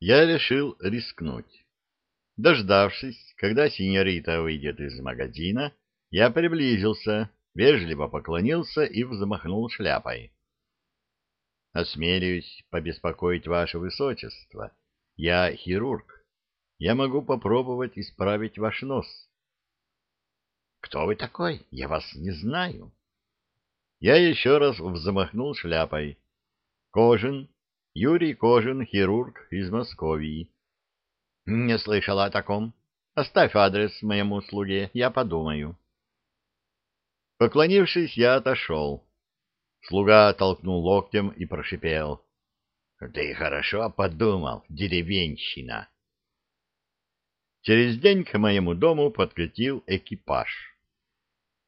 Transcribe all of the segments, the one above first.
я решил рискнуть. Дождавшись, когда синьорита выйдет из магазина, я приблизился, вежливо поклонился и взмахнул шляпой. «Осмелюсь побеспокоить ваше высочество. Я хирург. Я могу попробовать исправить ваш нос». «Кто вы такой? Я вас не знаю». Я еще раз взмахнул шляпой. «Кожин, Юрий Кожин, хирург из Московии». «Не слышала о таком. Оставь адрес моему слуге, я подумаю». Поклонившись, я отошел. Слуга толкнул локтем и прошипел. — Ты хорошо подумал, деревенщина. Через день к моему дому подкатил экипаж.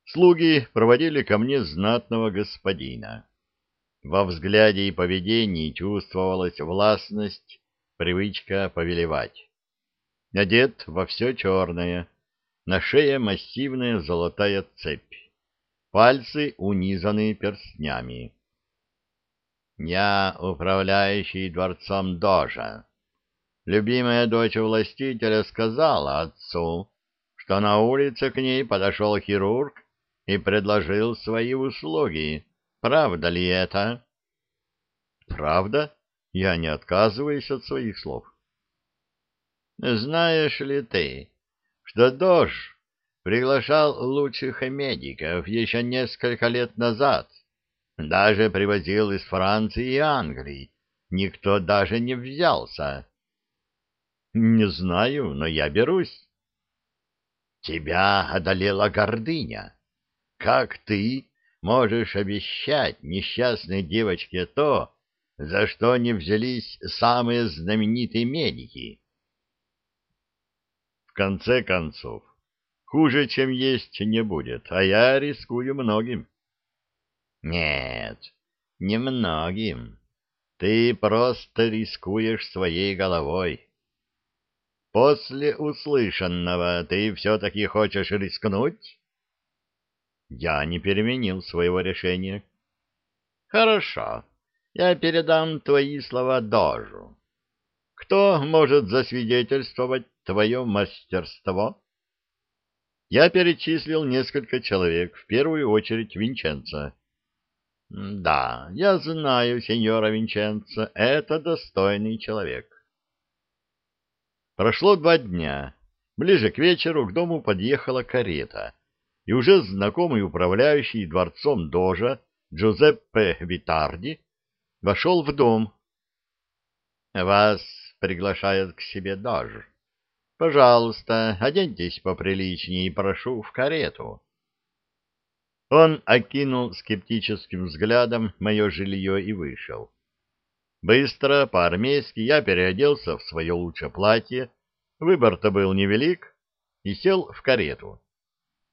Слуги проводили ко мне знатного господина. Во взгляде и поведении чувствовалась властность, привычка повелевать. Одет во все черное, на шее массивная золотая цепь пальцы унизаны перстнями. Я управляющий дворцом Дожа. Любимая дочь властителя сказала отцу, что на улице к ней подошел хирург и предложил свои услуги. Правда ли это? Правда? Я не отказываюсь от своих слов. Знаешь ли ты, что Дож приглашал лучших медиков еще несколько лет назад. Даже привозил из Франции и Англии. Никто даже не взялся. Не знаю, но я берусь. Тебя одолела гордыня. Как ты можешь обещать несчастной девочке то, за что не взялись самые знаменитые медики? В конце концов, Хуже, чем есть, не будет, а я рискую многим. Нет, немногим. Ты просто рискуешь своей головой. После услышанного ты все-таки хочешь рискнуть? Я не переменил своего решения. Хорошо, я передам твои слова Дожу. Кто может засвидетельствовать твое мастерство? Я перечислил несколько человек, в первую очередь Винченца. Да, я знаю сеньора Винченца, это достойный человек. Прошло два дня. Ближе к вечеру к дому подъехала карета, и уже знакомый управляющий дворцом Дожа Джузеппе Витарди вошел в дом. «Вас приглашает к себе Дож», Пожалуйста, оденьтесь поприличнее и прошу в карету. Он окинул скептическим взглядом мое жилье и вышел. Быстро, по-армейски, я переоделся в свое лучшее платье, выбор-то был невелик, и сел в карету.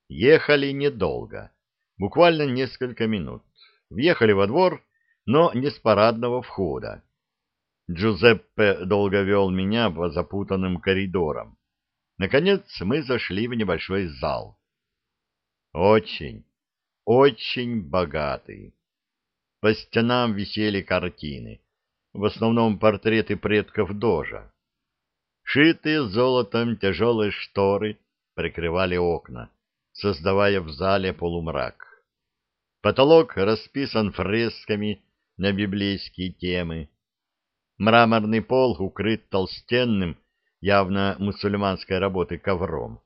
Ехали недолго, буквально несколько минут. Въехали во двор, но не с парадного входа. Джузеппе долго вел меня по запутанным коридорам. Наконец мы зашли в небольшой зал. Очень, очень богатый. По стенам висели картины, в основном портреты предков Дожа. Шитые золотом тяжелые шторы прикрывали окна, создавая в зале полумрак. Потолок расписан фресками на библейские темы, Мраморный пол укрыт толстенным, явно мусульманской работы ковром.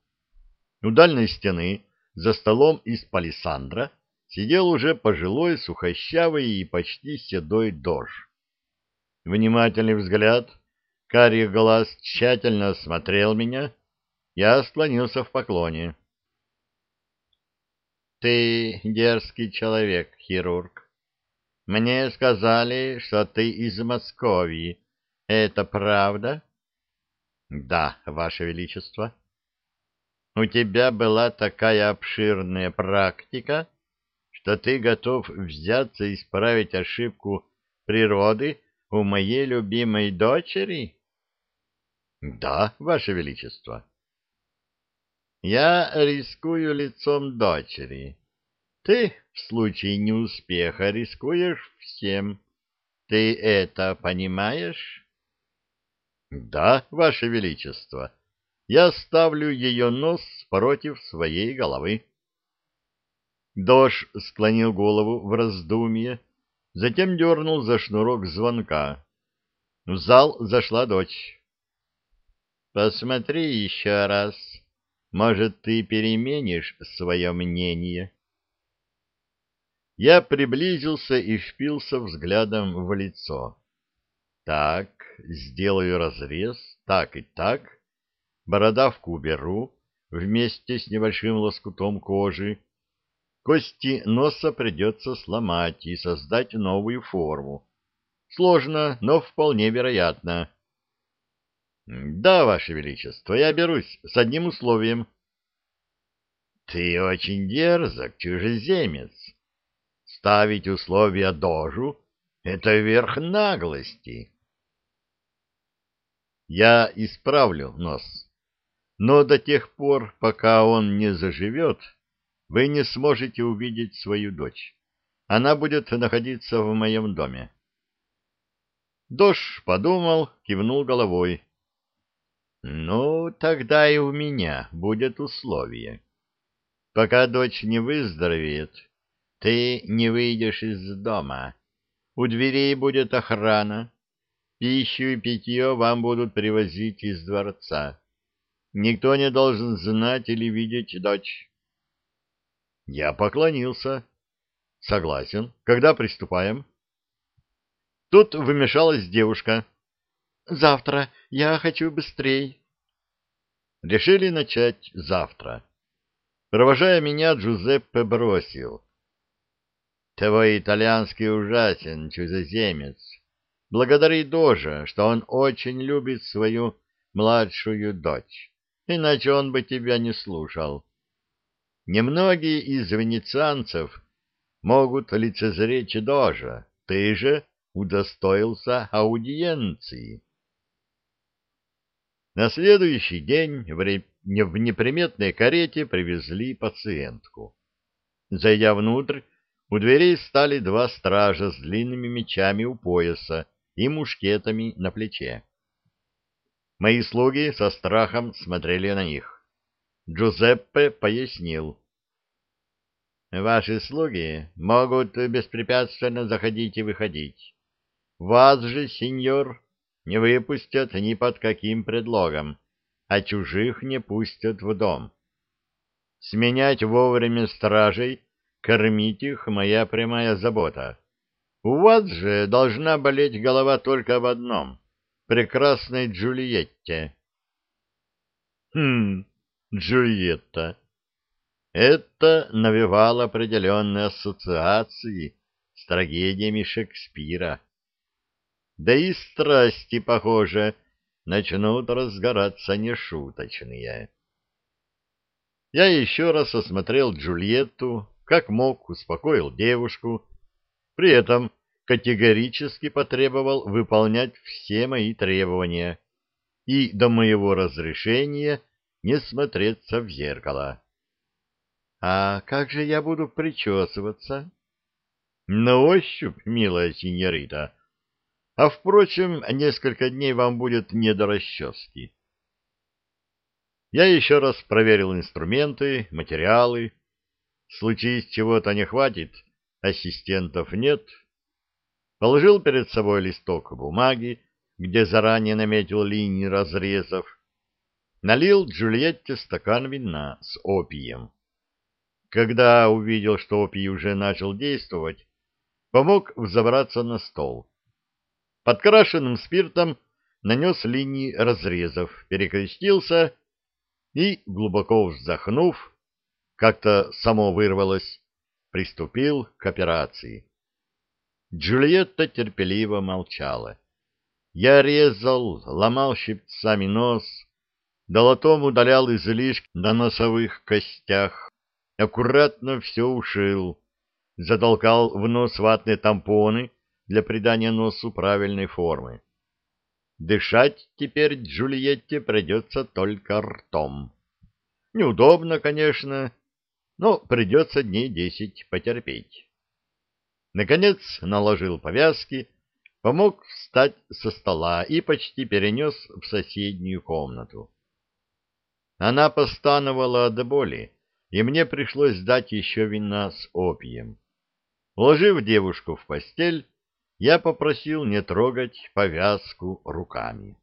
У дальней стены, за столом из палисандра, сидел уже пожилой, сухощавый и почти седой дож. Внимательный взгляд, карий глаз тщательно осмотрел меня, я склонился в поклоне. — Ты дерзкий человек, хирург. Мне сказали, что ты из Московии. Это правда? Да, Ваше Величество. У тебя была такая обширная практика, что ты готов взяться исправить ошибку природы у моей любимой дочери? Да, Ваше Величество. Я рискую лицом дочери. Ты в случае неуспеха рискуешь всем. Ты это понимаешь? Да, Ваше Величество, я ставлю ее нос против своей головы. Дож склонил голову в раздумье, затем дернул за шнурок звонка. В зал зашла дочь. — Посмотри еще раз. Может, ты переменишь свое мнение? Я приблизился и впился взглядом в лицо. Так, сделаю разрез, так и так. Бородавку уберу вместе с небольшим лоскутом кожи. Кости носа придется сломать и создать новую форму. Сложно, но вполне вероятно. Да, Ваше Величество, я берусь с одним условием. Ты очень дерзок, чужеземец. Ставить условия дожу — это верх наглости. Я исправлю нос, но до тех пор, пока он не заживет, вы не сможете увидеть свою дочь. Она будет находиться в моем доме. Дош подумал, кивнул головой. Ну, тогда и у меня будет условие. Пока дочь не выздоровеет, ты не выйдешь из дома. У дверей будет охрана. Пищу и питье вам будут привозить из дворца. Никто не должен знать или видеть дочь. Я поклонился. Согласен. Когда приступаем? Тут вмешалась девушка. Завтра. Я хочу быстрей. Решили начать завтра. Провожая меня, Джузеппе бросил. Твой итальянский ужасен, чужеземец. Благодари Дожа, что он очень любит свою младшую дочь, иначе он бы тебя не слушал. Немногие из венецианцев могут лицезреть Дожа, ты же удостоился аудиенции. На следующий день в неприметной карете привезли пациентку. Зайдя внутрь, у дверей стали два стража с длинными мечами у пояса и мушкетами на плече. Мои слуги со страхом смотрели на них. Джузеппе пояснил. «Ваши слуги могут беспрепятственно заходить и выходить. Вас же, сеньор, не выпустят ни под каким предлогом, а чужих не пустят в дом. Сменять вовремя стражей Кормить их — моя прямая забота. У вас же должна болеть голова только об одном — прекрасной Джульетте. Хм, Джульетта. Это навевало определенные ассоциации с трагедиями Шекспира. Да и страсти, похоже, начнут разгораться нешуточные. Я еще раз осмотрел Джульетту, как мог, успокоил девушку, при этом категорически потребовал выполнять все мои требования и до моего разрешения не смотреться в зеркало. — А как же я буду причесываться? — На ощупь, милая синьорита. А, впрочем, несколько дней вам будет не до расчески. Я еще раз проверил инструменты, материалы, Случись чего-то не хватит, ассистентов нет. Положил перед собой листок бумаги, где заранее наметил линии разрезов. Налил Джульетте стакан вина с опием. Когда увидел, что опий уже начал действовать, помог взобраться на стол. Подкрашенным спиртом нанес линии разрезов, перекрестился и, глубоко вздохнув, как-то само вырвалось, приступил к операции. Джульетта терпеливо молчала. Я резал, ломал щипцами нос, долотом удалял излишки на носовых костях, аккуратно все ушил, затолкал в нос ватные тампоны для придания носу правильной формы. Дышать теперь Джульетте придется только ртом. Неудобно, конечно, но придется дней десять потерпеть. Наконец наложил повязки, помог встать со стола и почти перенес в соседнюю комнату. Она постановала от боли, и мне пришлось дать еще вина с опием. Уложив девушку в постель, я попросил не трогать повязку руками.